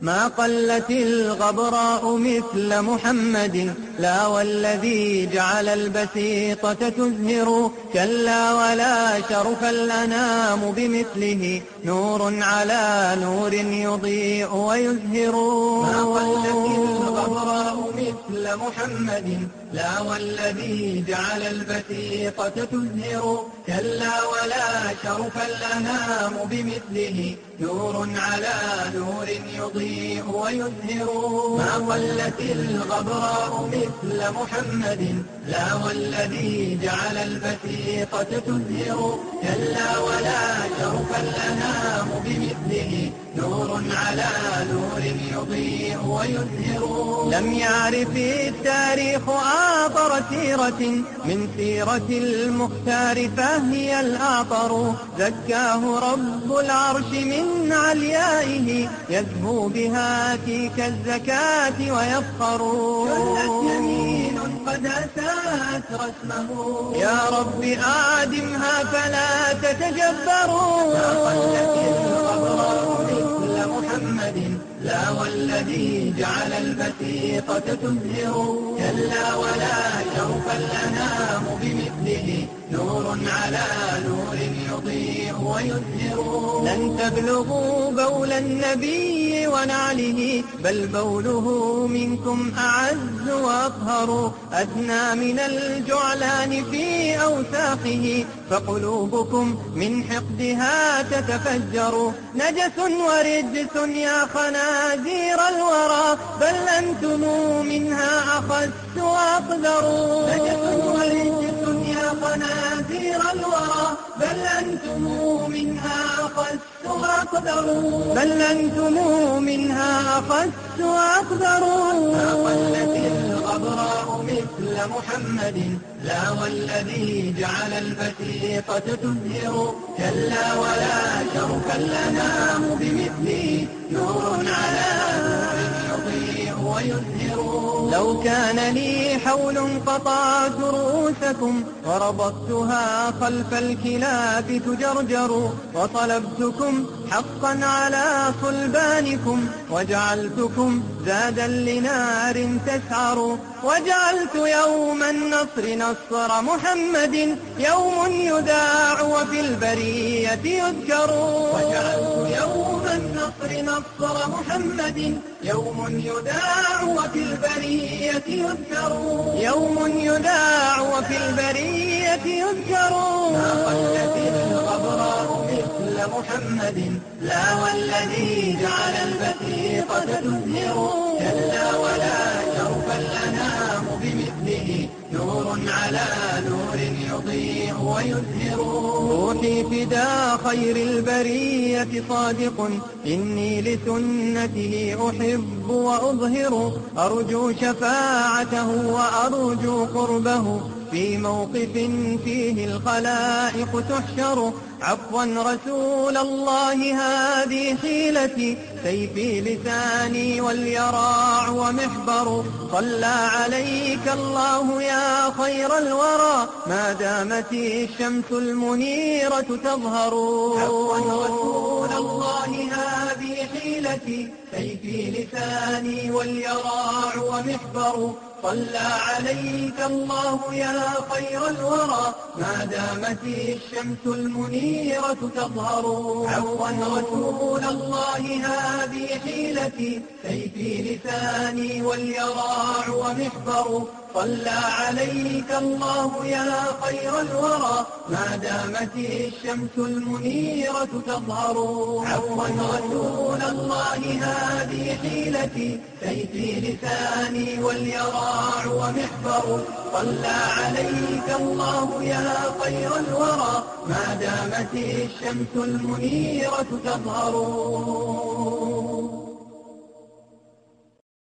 ما قلت الغبراء مثل محمد لا والذي جعل البسيطة تزهر. كلا ولا شرف الأنام بمثله نور على نور يضيء ويزهر. ما قلت محمد لا والذي جعل البسيطة تزهر كلا ولا شرف الأنام بمثله نور على نور يضيء ويزهر ما قلت الغبراء مثل محمد لا والذي جعل البسيطة تزهر كلا ولا شرف الأنام بمثله. نور على نور يضيء ويزهر لم يعرف التاريخ آطر سيرة من سيرة المختار فهي الآطر. زكاه رب العرش من عليائه يزهو بها تلك الزكاة ويفخر. كلت يمين قد أسات رسمه يا رب آدمها فلا تتجبروا. مثل محمد لا والذي جعل البسيطة تزهر كلا ولا شوف الأنام بمثله نور على نور يضيء ويزهر لن تبلغوا بول النبي ونعله بل بوله منكم أعز وأطهر أدنى من الجعلان في أوساخه فقلوبكم من حقدها تتفجر. نجس ورجس يا خنازير الورى بل أنتم منها أخس وأقدر نجس ورجس يا خنازير الورى بل أنتم منها أخس وأقدر بل أنتم منها أخس وأقدر ما قلت الغبراء مثل محمد لا والذي جعل البسيطة تزهر كلا ولا شرف الأنام بمثله نور على نور لو كان لي حول قطعت رؤوسكم وربطتها خلف الكلاب تجرجر وطلبتكم حقا على صلبانكم وجعلتكم زادا لنار تسعر وجعلت يوم النصر نصر محمد يوم يذاع وفي البرية يذكر. نصر محمد. يوم يذاع وفي البرية يذكر. يوم يذاع وفي البرية يذكر. ما قلت الغبراء مثل محمد. لا والذي جعل البسيطة تزهر كلا ولا شرف الأنام بمثله. نور على نور يضيء ويزهر روحي فدا خير البرية صادق. إني لسنته أحب وأظهر. أرجو شفاعته وأرجو قربه. في موقف فيه الخلائق تحشر. عفوا رسول الله هذه حيلتي. سيفي لساني واليراع ومحبر. صلى عليك الله يا خير الورى. ما دامت الشمس المنيرة تظهر. عفوا رسول الله حيلتي. سيفي لساني واليراع ومحبر. صلى عليك الله يا خير الورى. ما دامت الشمس المنيرة تظهر. عفوا رسول الله هذه حيلتي. سيفي لساني واليراع ومحبر. صلى عليك الله يا خير الورى. ما دامت الشمس المنيرة تظهر. عفوا رسول الله هذه حيلتي. سيفي لساني واليراع ومحبر. صلى عليك الله يا خير الورى. ما دامت الشمس المنيرة تظهر.